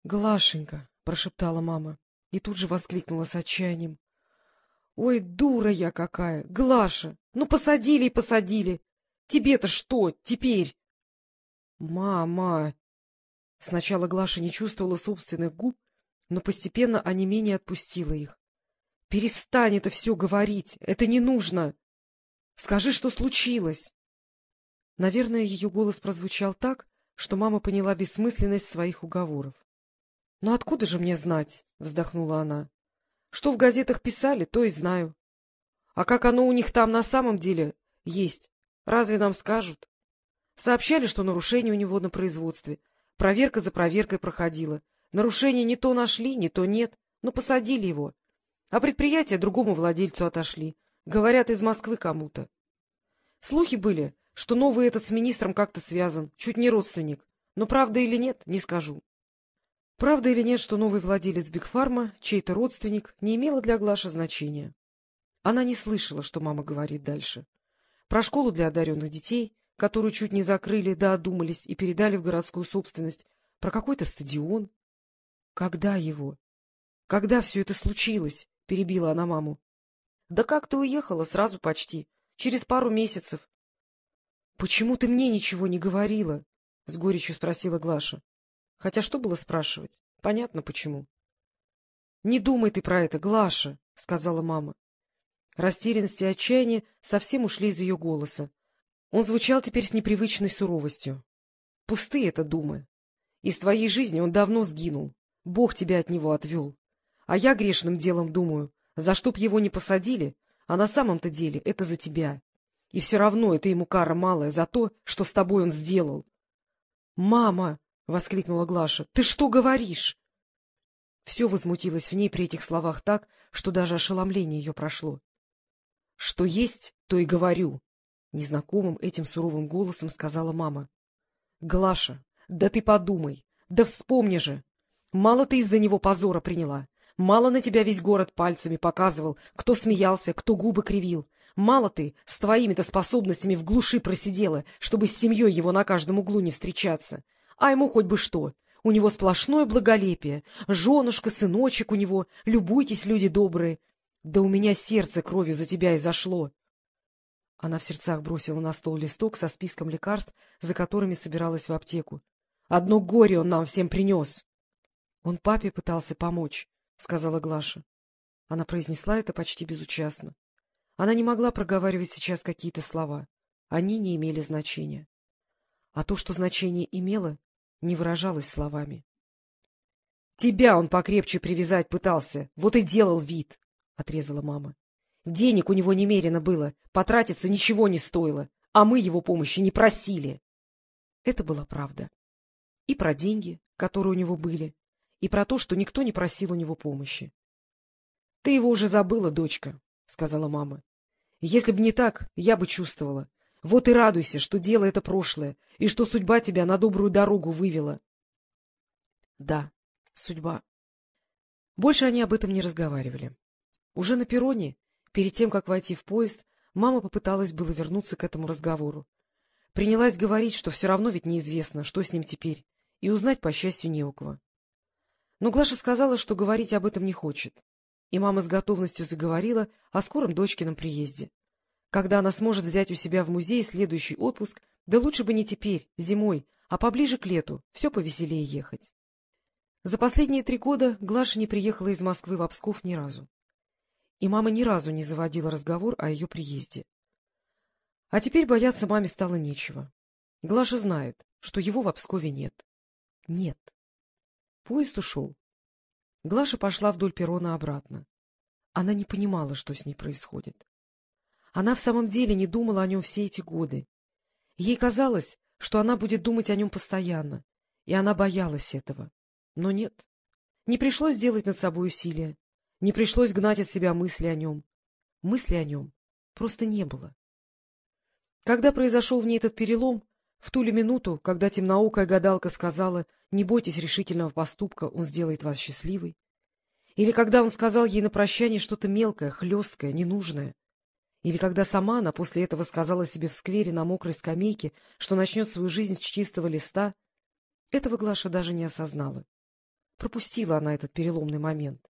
— Глашенька, — прошептала мама и тут же воскликнула с отчаянием. — Ой, дура я какая! Глаша! Ну, посадили и посадили! Тебе-то что теперь? — Мама! Сначала Глаша не чувствовала собственных губ, но постепенно онемение отпустила их. — Перестань это все говорить! Это не нужно! Скажи, что случилось! Наверное, ее голос прозвучал так, что мама поняла бессмысленность своих уговоров. — Ну откуда же мне знать? — вздохнула она. — Что в газетах писали, то и знаю. А как оно у них там на самом деле есть, разве нам скажут? Сообщали, что нарушение у него на производстве. Проверка за проверкой проходила. Нарушение не то нашли, не то нет, но посадили его. А предприятие другому владельцу отошли. Говорят, из Москвы кому-то. Слухи были, что новый этот с министром как-то связан, чуть не родственник. Но правда или нет, не скажу. Правда или нет, что новый владелец Бигфарма, чей-то родственник, не имело для Глаши значения. Она не слышала, что мама говорит дальше. Про школу для одаренных детей, которую чуть не закрыли, да одумались и передали в городскую собственность, про какой-то стадион. Когда его? Когда все это случилось? — перебила она маму. — Да как ты уехала, сразу почти, через пару месяцев. — Почему ты мне ничего не говорила? — с горечью спросила Глаша. Хотя что было спрашивать? Понятно, почему. — Не думай ты про это, Глаша, — сказала мама. Растерянность и отчаяние совсем ушли из ее голоса. Он звучал теперь с непривычной суровостью. — Пустые это думы. Из твоей жизни он давно сгинул. Бог тебя от него отвел. А я грешным делом думаю, за что б его не посадили, а на самом-то деле это за тебя. И все равно это ему кара малая за то, что с тобой он сделал. — Мама! — воскликнула Глаша. — Ты что говоришь? Все возмутилось в ней при этих словах так, что даже ошеломление ее прошло. — Что есть, то и говорю, — незнакомым этим суровым голосом сказала мама. — Глаша, да ты подумай, да вспомни же. Мало ты из-за него позора приняла, мало на тебя весь город пальцами показывал, кто смеялся, кто губы кривил. Мало ты с твоими-то способностями в глуши просидела, чтобы с семьей его на каждом углу не встречаться. — а ему хоть бы что. У него сплошное благолепие. Женушка, сыночек у него. Любуйтесь, люди добрые. Да у меня сердце кровью за тебя и зашло. Она в сердцах бросила на стол листок со списком лекарств, за которыми собиралась в аптеку. Одно горе он нам всем принес. — Он папе пытался помочь, — сказала Глаша. Она произнесла это почти безучастно. Она не могла проговаривать сейчас какие-то слова. Они не имели значения. А то, что значение имело, не выражалась словами. — Тебя он покрепче привязать пытался, вот и делал вид, — отрезала мама. — Денег у него немерено было, потратиться ничего не стоило, а мы его помощи не просили. Это была правда. И про деньги, которые у него были, и про то, что никто не просил у него помощи. — Ты его уже забыла, дочка, — сказала мама. — Если бы не так, я бы чувствовала. Вот и радуйся, что дело это прошлое, и что судьба тебя на добрую дорогу вывела. Да, судьба. Больше они об этом не разговаривали. Уже на перроне, перед тем, как войти в поезд, мама попыталась было вернуться к этому разговору. Принялась говорить, что все равно ведь неизвестно, что с ним теперь, и узнать, по счастью, не у кого. Но Глаша сказала, что говорить об этом не хочет, и мама с готовностью заговорила о скором дочкином приезде. Когда она сможет взять у себя в музее следующий отпуск, да лучше бы не теперь, зимой, а поближе к лету, все повеселее ехать. За последние три года Глаша не приехала из Москвы в Псков ни разу. И мама ни разу не заводила разговор о ее приезде. А теперь бояться маме стало нечего. Глаша знает, что его в Пскове нет. Нет. Поезд ушел. Глаша пошла вдоль перрона обратно. Она не понимала, что с ней происходит. Она в самом деле не думала о нем все эти годы. Ей казалось, что она будет думать о нем постоянно, и она боялась этого. Но нет. Не пришлось делать над собой усилия, не пришлось гнать от себя мысли о нем. Мысли о нем просто не было. Когда произошел в ней этот перелом, в ту ли минуту, когда темноокая гадалка сказала «Не бойтесь решительного поступка, он сделает вас счастливой», или когда он сказал ей на прощание что-то мелкое, хлесткое, ненужное, или когда сама она после этого сказала себе в сквере на мокрой скамейке, что начнет свою жизнь с чистого листа, этого Глаша даже не осознала. Пропустила она этот переломный момент.